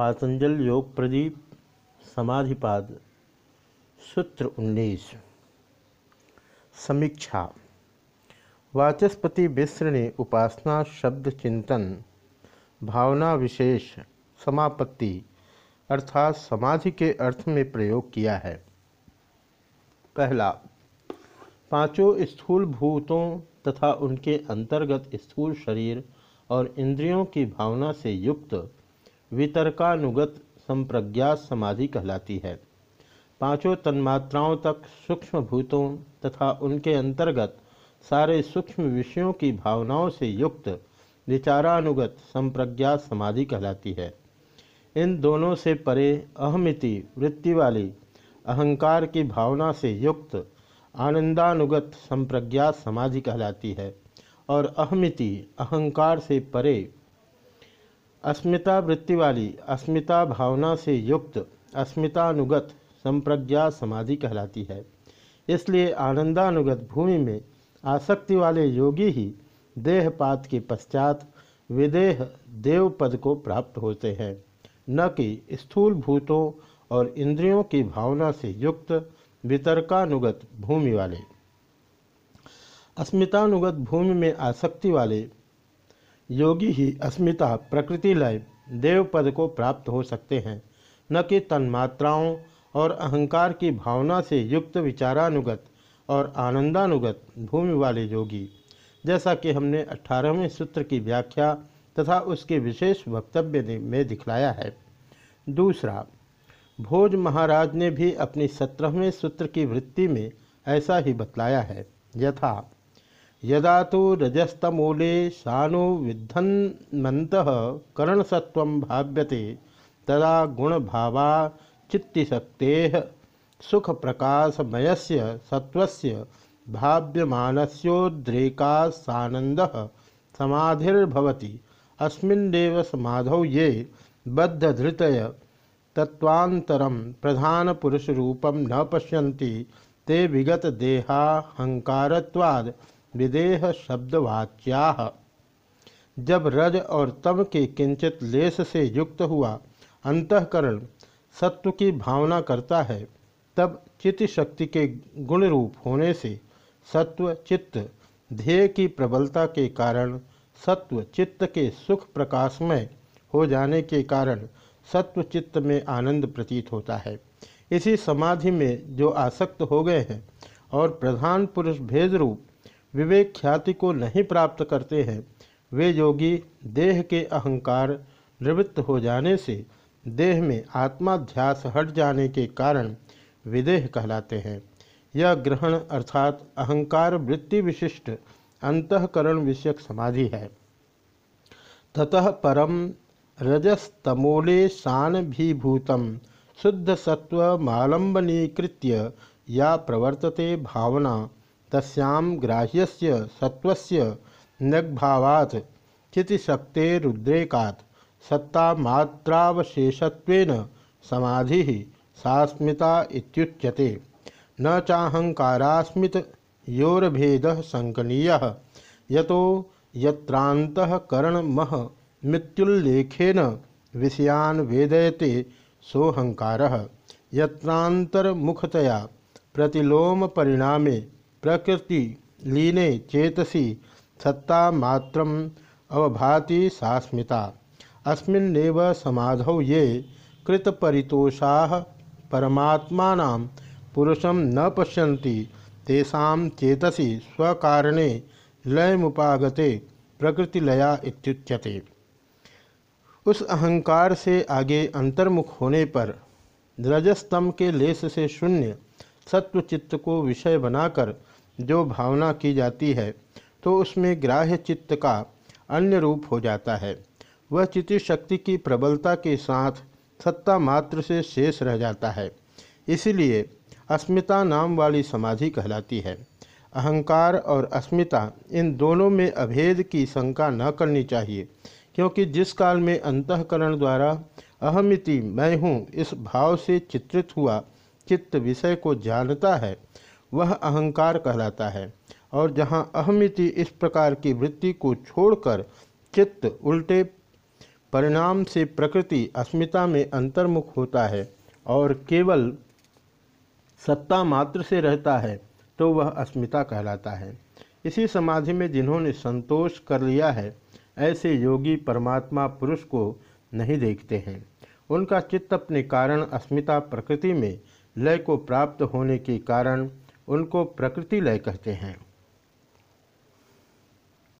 पातंजल योग प्रदीप समाधिपाद, सूत्र उन्नीस। समीक्षा। वाचस्पति मिश्र ने उपासना शब्द चिंतन, भावना विशेष समापत्ति, अर्थात समाधि के अर्थ में प्रयोग किया है। पहला, पाँचों स्थूल भूतों तथा उनके अंतर्गत स्थूल शरीर और इंद्रियों की भावना से युक्त वितर्कानुगत संप्रज्ञात समाधि कहलाती है। पाँचों तन्मात्राओं तक सूक्ष्म भूतों तथा उनके अंतर्गत सारे सूक्ष्म विषयों की भावनाओं से युक्त विचारानुगत संप्रज्ञात समाधि कहलाती है। इन दोनों से परे अहमिति वृत्ति वाली अहंकार की भावना से युक्त आनंदानुगत संप्रज्ञात समाधि कहलाती है और अहमिति अहंकार से परे अस्मिता वृत्ति वाली अस्मिता भावना से युक्त, अस्मितानुगत संप्रज्ञा समाधि कहलाती है। इसलिए आनंदानुगत भूमि में आसक्ति वाले योगी ही देहपात के पश्चात विदेह देव पद को प्राप्त होते हैं। न कि स्थूल भूतों और इंद्रियों की भावना से युक्त वितर्कानुगत भूमि वाले। अस्मितानुगत भूमि में आसक्ति वाले योगी ही अस्मिता प्रकृति लय देव पद को प्राप्त हो सकते हैं। न कि तन्मात्राओं और अहंकार की भावना से युक्त विचारानुगत और आनंदानुगत भूमि वाले योगी। जैसा कि हमने अठारहवें सूत्र की व्याख्या तथा उसके विशेष वक्तव्य में दिखलाया है। दूसरा, भोज महाराज ने भी अपनी सत्रहवें सूत्र की वृत्ति में ऐसा ही बतलाया है। यथा यदा तो रजस्तमूले सानो विद्धन्मत करणसत्व भाव्यते, तदा गुणभावा चित्तिशक्ते सुख प्रकाशमयस्य सत्वस्य भाव्यमानस्योद्रेकासानंद समाधिर्भवति। अस्मिन्नेव समाधौ ये बद्धधृतय तत्वांतरम प्रधान पुरुष रूपम न पश्यन्ति, ते विगत देहाहंकारत्वाद विदेह शब्दवाच्या जब रज और तम के किंचित लेस से युक्त हुआ, अंतकरण सत्व की भावना करता है, तब चित्त शक्ति के गुण रूप होने से सत्व चित्त, ध्येय की प्रबलता के कारण सत्व चित्त के सुख प्रकाशमय हो जाने के कारण सत्व चित्त में आनंद प्रतीत होता है। इसी समाधि में जो आसक्त हो गए हैं और प्रधान पुरुष भेद रूप विवेक ख्याति को नहीं प्राप्त करते हैं। वे योगी देह के अहंकार निवृत्त हो जाने से देह में आत्माध्यास हट जाने के कारण विदेह कहलाते हैं। यह ग्रहण अर्थात अहंकार वृत्ति विशिष्ट अंतकरण विषयक समाधि है। ततः परम रजस्तमूले शानभीभूतम शुद्ध सत्व मालंबनीकृत्य या प्रवर्तते भावना तस्याम ग्राह्यस्य सत्वस्य नग्भावात् चितिशक्तेरुद्रेकात् सत्तामात्रावशेषत्वेन समाधि सास्मिता इत्युच्यते। न चाहंकारास्मित योरभेद संकनीय यतो यत्रांतकरणमह मृत्युल्लेखेन विषयान वेदयते सोहंकार यत्रांतर्मुखतया प्रतिलोम परिणामे प्रकृति लीने चेतसी सत्ता मात्र अवभाति सास्मिता। अस्मिन्नेव समाधौ ये कृतपरितोषा परमात्मा पुरुषम न पश्यन्ति, तेषां चेतसी स्वकारणे लयमुपागते, प्रकृतिलया इत्युच्यते। उस अहंकार से आगे अंतर्मुख होने पर रजस्तम के लेस से शून्य सत्व चित्त को विषय बनाकर जो भावना की जाती है तो उसमें ग्राह्य चित्त का अन्य रूप हो जाता है। वह चित्त शक्ति की प्रबलता के साथ सत्ता मात्र से शेष रह जाता है। इसीलिए अस्मिता नाम वाली समाधि कहलाती है। अहंकार और अस्मिता इन दोनों में अभेद की शंका न करनी चाहिए, क्योंकि जिस काल में अंतकरण द्वारा अहमिति मैं हूँ, इस भाव से चित्रित हुआ चित्त विषय को जानता है, वह अहंकार कहलाता है। और जहाँ अहमिति इस प्रकार की वृत्ति को छोड़कर चित्त उल्टे परिणाम से प्रकृति अस्मिता में अंतर्मुख होता है और केवल सत्ता मात्र से रहता है तो वह अस्मिता कहलाता है। इसी समाधि में जिन्होंने संतोष कर लिया है, ऐसे योगी परमात्मा पुरुष को नहीं देखते हैं। उनका चित्त अपने कारण अस्मिता प्रकृति में लय को प्राप्त होने के कारण उनको प्रकृति लय कहते हैं।